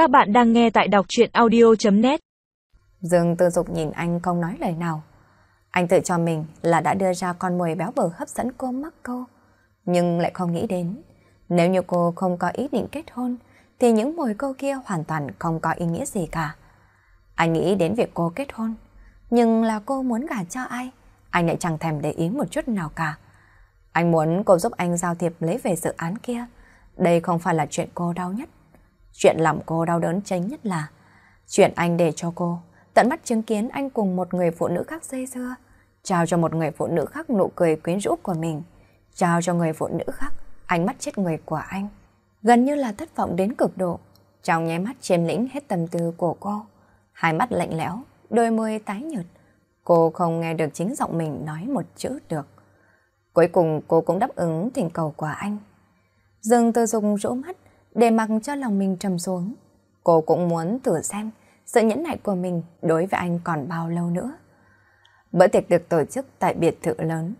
Các bạn đang nghe tại đọc chuyện audio.net Dương tư dục nhìn anh không nói lời nào. Anh tự cho mình là đã đưa ra con mồi béo bở hấp dẫn cô mắc cô. Nhưng lại không nghĩ đến, nếu như cô không có ý định kết hôn, thì những mồi câu kia hoàn toàn không có ý nghĩa gì cả. Anh nghĩ đến việc cô kết hôn, nhưng là cô muốn gả cho ai, anh lại chẳng thèm để ý một chút nào cả. Anh muốn cô giúp anh giao thiệp lấy về dự án kia. Đây không phải là chuyện cô đau nhất. Chuyện làm cô đau đớn chính nhất là chuyện anh để cho cô tận mắt chứng kiến anh cùng một người phụ nữ khác dây dưa, trao cho một người phụ nữ khác nụ cười quyến rũ của mình, trao cho người phụ nữ khác ánh mắt chết người của anh. Gần như là thất vọng đến cực độ, trong nháy mắt chiếm lĩnh hết tâm tư của cô. Hai mắt lạnh lẽo, đôi môi tái nhợt. Cô không nghe được chính giọng mình nói một chữ được. Cuối cùng cô cũng đáp ứng thỉnh cầu của anh. Dương Tư Dung rũ mắt để mặc cho lòng mình trầm xuống. Cô cũng muốn thử xem sự nhẫn nại của mình đối với anh còn bao lâu nữa. Bữa tiệc được tổ chức tại biệt thự lớn.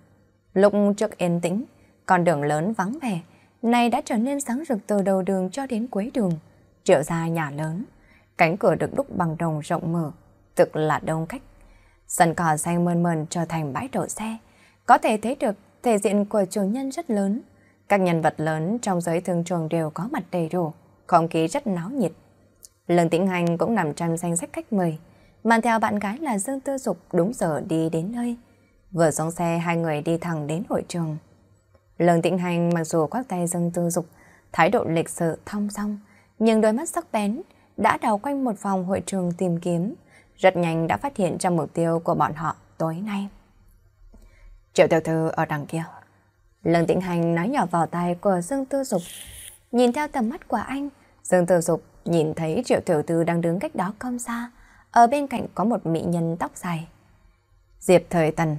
Lúc trước yên tĩnh, con đường lớn vắng vẻ, nay đã trở nên sáng rực từ đầu đường cho đến cuối đường. Triệu ra nhà lớn, cánh cửa được đúc bằng đồng rộng mở, thực là đông khách. Sân cỏ xanh mơn mờn trở thành bãi đậu xe. Có thể thấy được thể diện của chủ nhân rất lớn. Các nhân vật lớn trong giới thương trường đều có mặt đầy đủ, không khí rất náo nhiệt. Lần Tĩnh Hành cũng nằm trong danh sách khách mời, mang theo bạn gái là Dương Tư Dục đúng giờ đi đến nơi. Vừa xuống xe hai người đi thẳng đến hội trường. Lần Tĩnh Hành mặc dù khoác tay Dương Tư Dục, thái độ lịch sự thong song, nhưng đôi mắt sắc bén đã đào quanh một vòng hội trường tìm kiếm, rất nhanh đã phát hiện ra mục tiêu của bọn họ tối nay. Triệu tiểu thư ở đằng kia. Lương Tịnh Hành nói nhỏ vào tai của Dương Tư Dục. Nhìn theo tầm mắt của anh, Dương Tư Dục nhìn thấy Triệu tiểu Tư đang đứng cách đó không xa. Ở bên cạnh có một mỹ nhân tóc dài. Diệp Thời Tần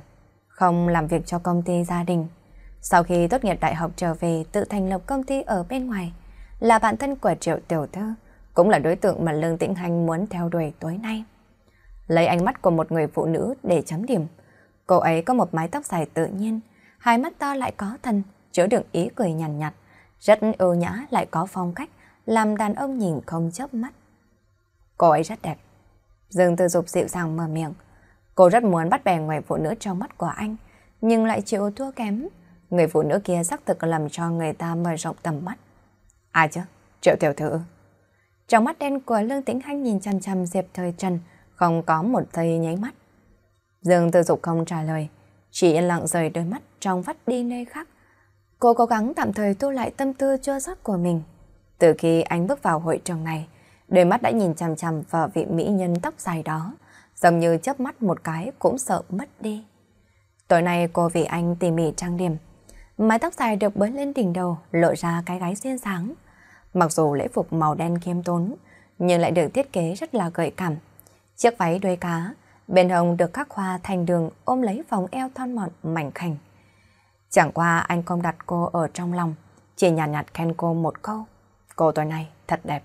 không làm việc cho công ty gia đình. Sau khi tốt nghiệp đại học trở về tự thành lập công ty ở bên ngoài, là bạn thân của Triệu Tiểu Thư, cũng là đối tượng mà Lương Tĩnh Hành muốn theo đuổi tối nay. Lấy ánh mắt của một người phụ nữ để chấm điểm, cô ấy có một mái tóc dài tự nhiên, hai mắt to lại có thần, chứa đựng ý cười nhàn nhạt, nhạt, rất ưu nhã lại có phong cách, làm đàn ông nhìn không chớp mắt. Cô ấy rất đẹp. Dương Tư Dục dịu dàng mở miệng. Cô rất muốn bắt bè người phụ nữ trong mắt của anh, nhưng lại chịu thua kém. Người phụ nữ kia xác thực làm cho người ta mở rộng tầm mắt. Ai chứ? Triệu tiểu thư. Trong mắt đen của Lương Tĩnh Hanh nhìn chăm chăm Diệp Thời Trần, không có một giây nháy mắt. Dương Tư Dục không trả lời, chỉ yên lặng rời đôi mắt trong vắt đi nơi khác. Cô cố gắng tạm thời tu lại tâm tư chua xót của mình. Từ khi anh bước vào hội trường này, đôi mắt đã nhìn chằm chằm vào vị mỹ nhân tóc dài đó, giống như chớp mắt một cái cũng sợ mất đi. Tối nay cô vì anh tỉ mỉ trang điểm, mái tóc dài được bới lên đỉnh đầu, lộ ra cái gáy xuyên sáng. Mặc dù lễ phục màu đen khiêm tốn, nhưng lại được thiết kế rất là gợi cảm. Chiếc váy đuôi cá, bên hông được khắc hoa thành đường ôm lấy vòng eo thon mọn mảnh khảnh. Chẳng qua anh không đặt cô ở trong lòng, chỉ nhàn nhạt, nhạt khen cô một câu. Cô tối nay thật đẹp.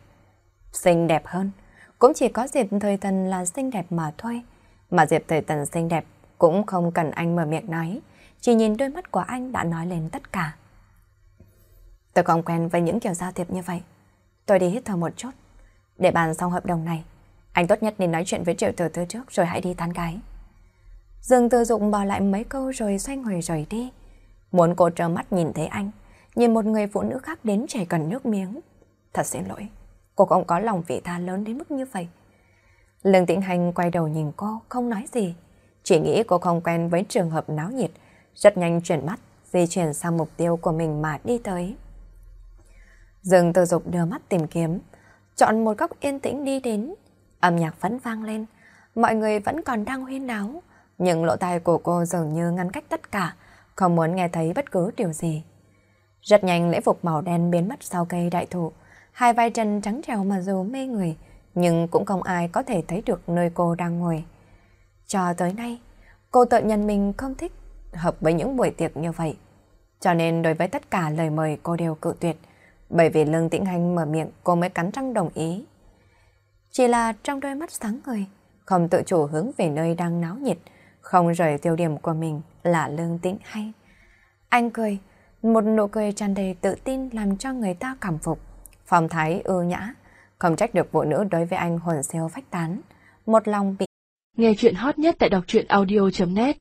Xinh đẹp hơn, cũng chỉ có Diệp Thời Tần là xinh đẹp mà thôi. Mà Diệp Thời Tần xinh đẹp cũng không cần anh mở miệng nói, chỉ nhìn đôi mắt của anh đã nói lên tất cả. Tôi không quen với những kiểu giao thiệp như vậy. Tôi đi hít thở một chút. Để bàn xong hợp đồng này, anh tốt nhất nên nói chuyện với triệu tử tư trước rồi hãy đi tán gái. Dương Tư Dụng bỏ lại mấy câu rồi xoay người rời đi. Muốn cô trơ mắt nhìn thấy anh, nhìn một người phụ nữ khác đến chảy cần nước miếng. Thật xin lỗi, cô không có lòng vị tha lớn đến mức như vậy. Lương Tĩnh Hành quay đầu nhìn cô, không nói gì. Chỉ nghĩ cô không quen với trường hợp náo nhiệt, rất nhanh chuyển mắt, di chuyển sang mục tiêu của mình mà đi tới. Dương Tư Dục đưa mắt tìm kiếm, chọn một góc yên tĩnh đi đến. Âm nhạc vẫn vang lên, mọi người vẫn còn đang huyên náo, nhưng lỗ tai của cô dường như ngăn cách tất cả, không muốn nghe thấy bất cứ điều gì. Rất nhanh lễ phục màu đen biến mất sau cây đại thụ, hai vai chân trắng trèo mà dù mê người, nhưng cũng không ai có thể thấy được nơi cô đang ngồi. Cho tới nay, cô tự nhận mình không thích hợp với những buổi tiệc như vậy. Cho nên đối với tất cả lời mời cô đều cự tuyệt, bởi vì Lương Tĩnh Hành mở miệng cô mới cắn răng đồng ý. Chỉ là trong đôi mắt sáng ngời, không tự chủ hướng về nơi đang náo nhiệt, không rời tiêu điểm của mình là Lương Tĩnh hay Anh cười, một nụ cười tràn đầy tự tin làm cho người ta cảm phục. Phong thái ưu nhã, Không trách được phụ nữ đối với anh hồn siêu phách tán. Một lòng bị... Nghe chuyện hot nhất tại đọc truyện audio.net